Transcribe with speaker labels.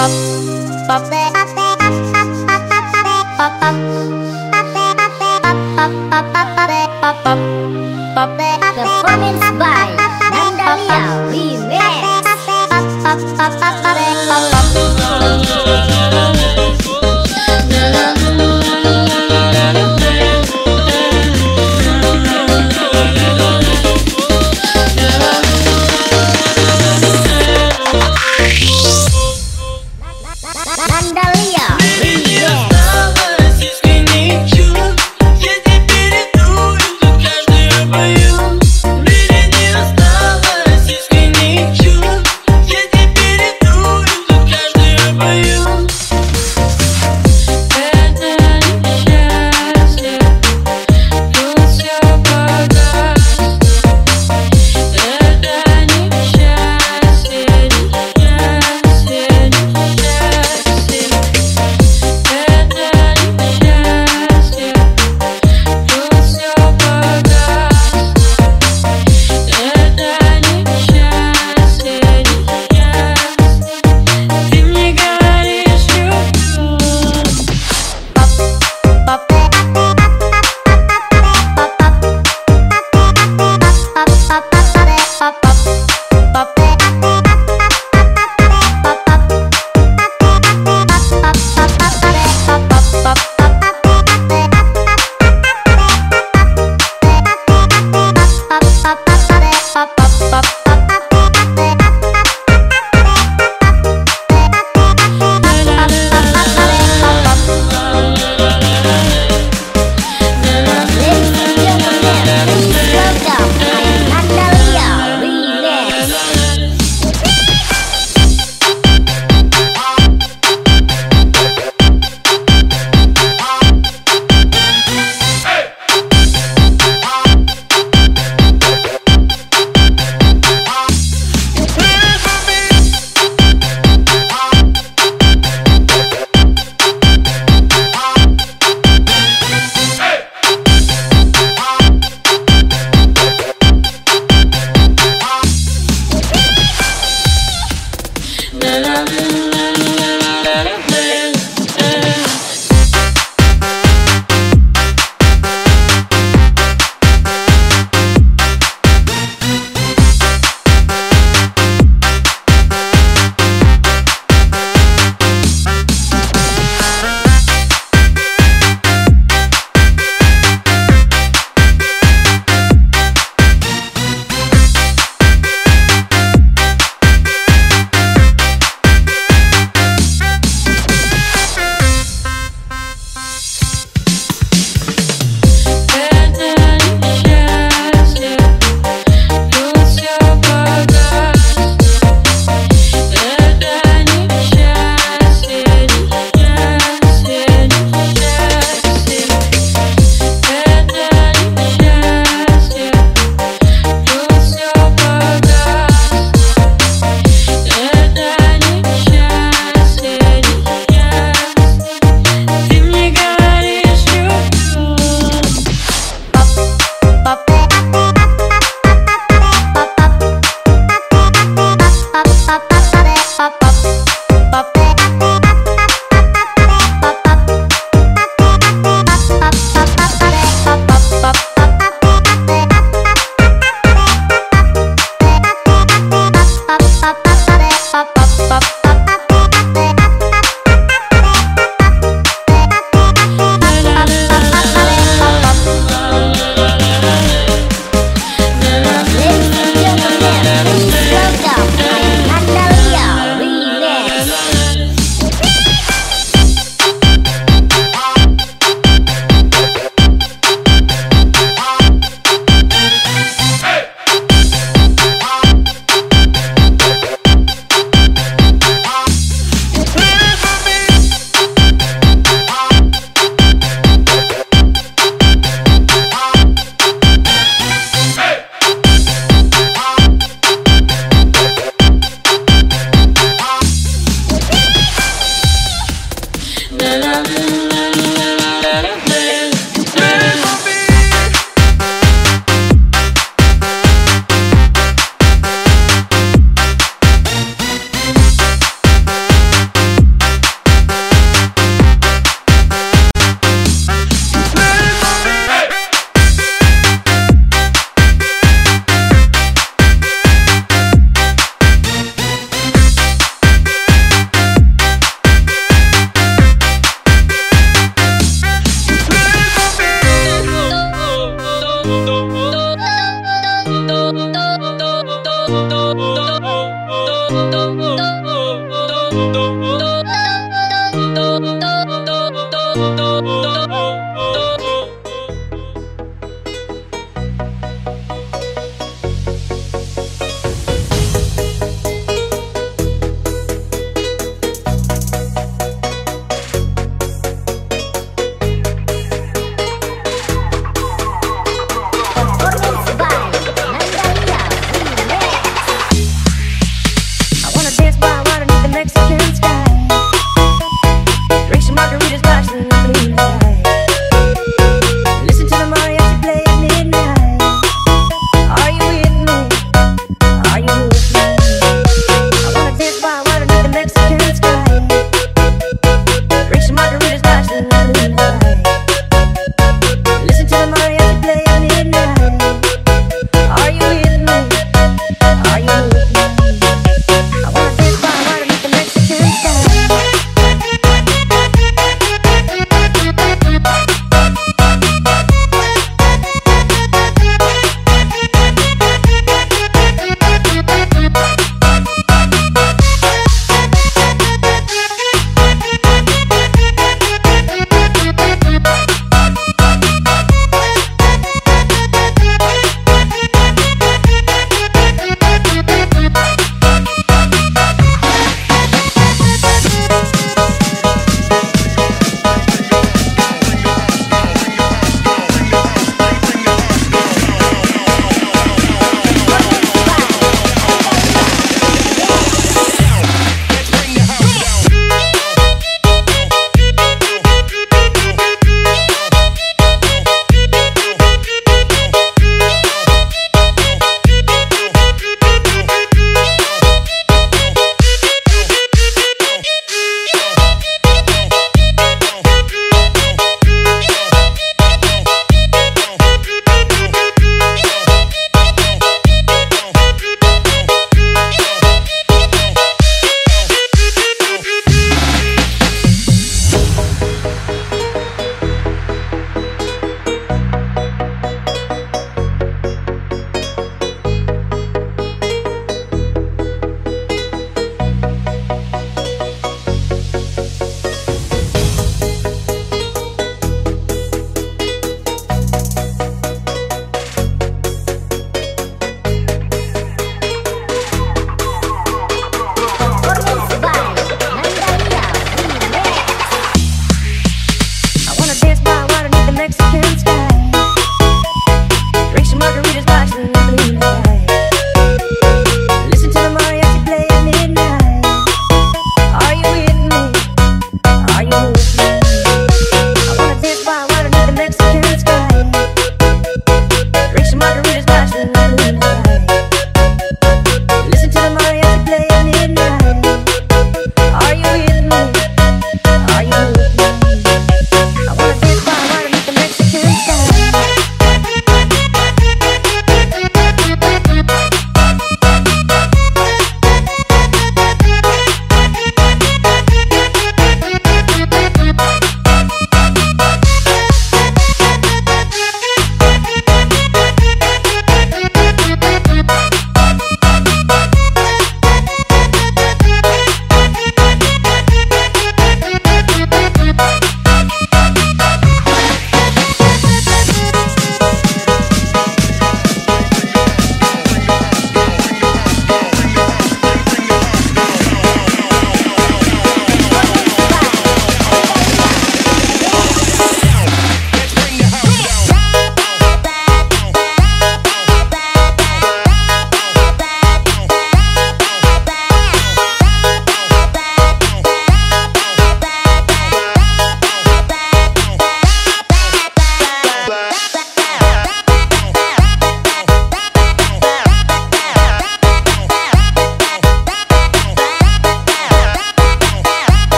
Speaker 1: up, up, up, up, up, up, up, up, up, Welcome. mundo.